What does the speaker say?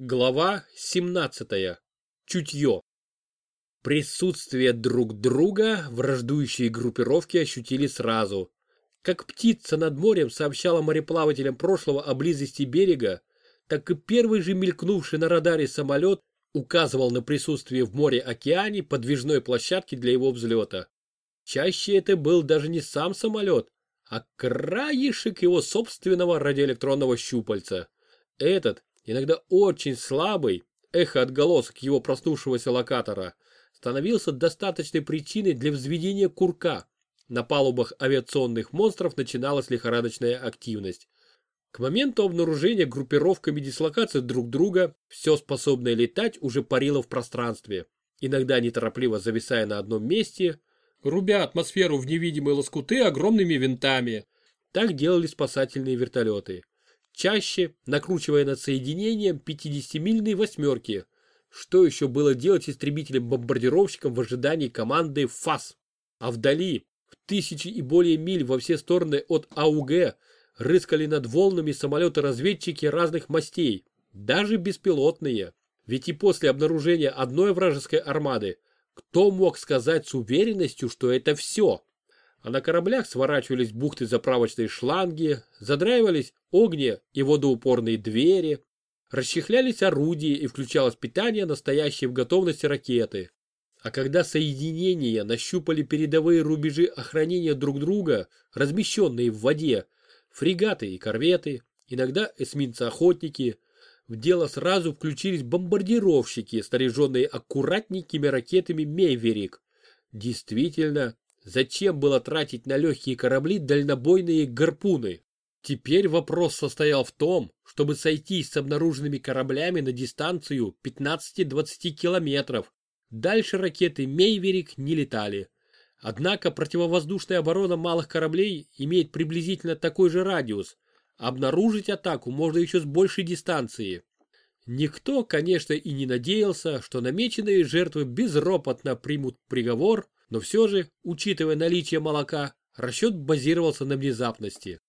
Глава 17. Чутье. Присутствие друг друга враждующие группировки ощутили сразу. Как птица над морем сообщала мореплавателям прошлого о близости берега, так и первый же мелькнувший на радаре самолет указывал на присутствие в море-океане подвижной площадки для его взлета. Чаще это был даже не сам самолет, а краешек его собственного радиоэлектронного щупальца. Этот, иногда очень слабый, эхо отголосок его проснувшегося локатора, становился достаточной причиной для взведения курка. На палубах авиационных монстров начиналась лихорадочная активность. К моменту обнаружения группировками дислокации друг друга все способное летать уже парило в пространстве, иногда неторопливо зависая на одном месте, рубя атмосферу в невидимые лоскуты огромными винтами. Так делали спасательные вертолеты чаще накручивая над соединением 50-мильные восьмерки. Что еще было делать истребителям-бомбардировщикам в ожидании команды ФАС? А вдали, в тысячи и более миль во все стороны от АУГ, рыскали над волнами самолеты-разведчики разных мастей, даже беспилотные. Ведь и после обнаружения одной вражеской армады, кто мог сказать с уверенностью, что это все? А на кораблях сворачивались бухты заправочные шланги, задраивались огни и водоупорные двери, расчехлялись орудия и включалось питание настоящей в готовности ракеты. А когда соединения нащупали передовые рубежи охранения друг друга, размещенные в воде, фрегаты и корветы, иногда эсминцы-охотники, в дело сразу включились бомбардировщики, снаряженные аккуратненькими ракетами «Мейверик». Действительно, Зачем было тратить на легкие корабли дальнобойные гарпуны? Теперь вопрос состоял в том, чтобы сойтись с обнаруженными кораблями на дистанцию 15-20 километров. Дальше ракеты «Мейверик» не летали. Однако противовоздушная оборона малых кораблей имеет приблизительно такой же радиус. Обнаружить атаку можно еще с большей дистанции. Никто, конечно, и не надеялся, что намеченные жертвы безропотно примут приговор но все же, учитывая наличие молока, расчет базировался на внезапности.